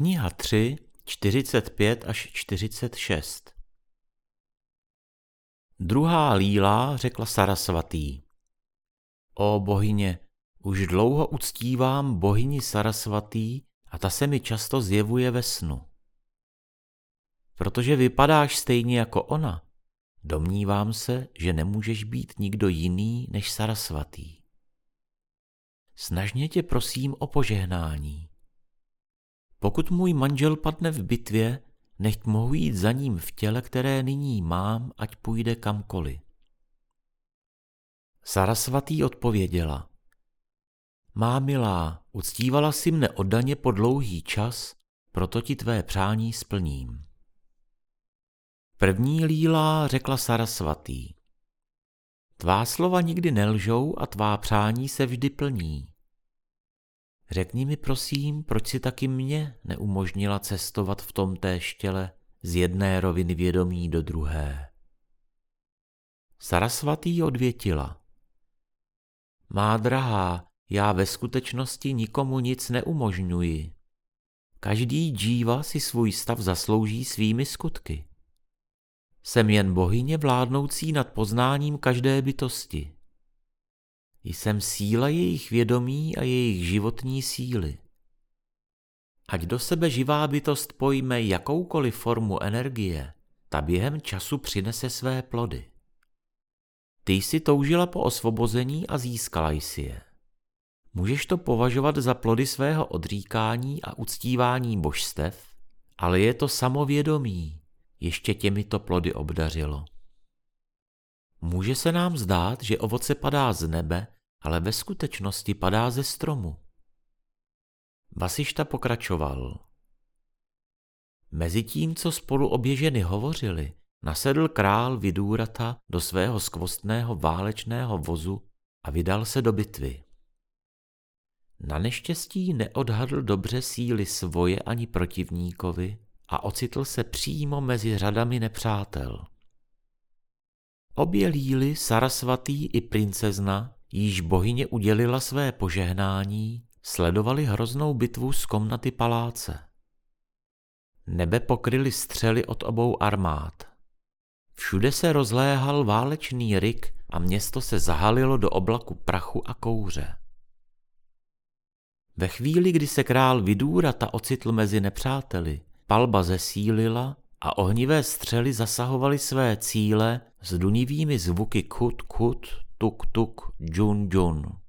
Kniha 3, 45 až 46 Druhá líla řekla Sarasvatý. O bohyně, už dlouho uctívám bohyni Sarasvatý a ta se mi často zjevuje ve snu. Protože vypadáš stejně jako ona, domnívám se, že nemůžeš být nikdo jiný než Sarasvatý. Snažně tě prosím o požehnání. Pokud můj manžel padne v bitvě, nechť mohu jít za ním v těle, které nyní mám, ať půjde kamkoliv. Sarasvatý odpověděla. Má milá, uctívala si mne oddaně po dlouhý čas, proto ti tvé přání splním. První líla řekla Sarasvatý. Tvá slova nikdy nelžou a tvá přání se vždy plní. Řekni mi prosím, proč si taky mě neumožnila cestovat v tom té štěle z jedné roviny vědomí do druhé. Sarasvatý odvětila. Má drahá, já ve skutečnosti nikomu nic neumožňuji. Každý džíva si svůj stav zaslouží svými skutky. Jsem jen bohyně vládnoucí nad poznáním každé bytosti. Jsem síla jejich vědomí a jejich životní síly. Ať do sebe živá bytost pojme jakoukoliv formu energie, ta během času přinese své plody. Ty jsi toužila po osvobození a získala jsi je. Můžeš to považovat za plody svého odříkání a uctívání božstev, ale je to samovědomí, ještě těmito plody obdařilo. Může se nám zdát, že ovoce padá z nebe, ale ve skutečnosti padá ze stromu. Vasišta pokračoval. Mezitím, co spolu obě ženy hovořili, nasedl král Vidúrata do svého skvostného válečného vozu a vydal se do bitvy. Na neštěstí neodhadl dobře síly svoje ani protivníkovi a ocitl se přímo mezi řadami nepřátel. Obě líly, Sarasvatý i princezna, již bohyně udělila své požehnání, sledovali hroznou bitvu z komnaty paláce. Nebe pokryly střely od obou armád. Všude se rozléhal válečný ryk a město se zahalilo do oblaku prachu a kouře. Ve chvíli, kdy se král Vidúrata ocitl mezi nepřáteli, palba zesílila a ohnivé střely zasahovaly své cíle s dunivými zvuky kut kut, tuk tuk, džun džun.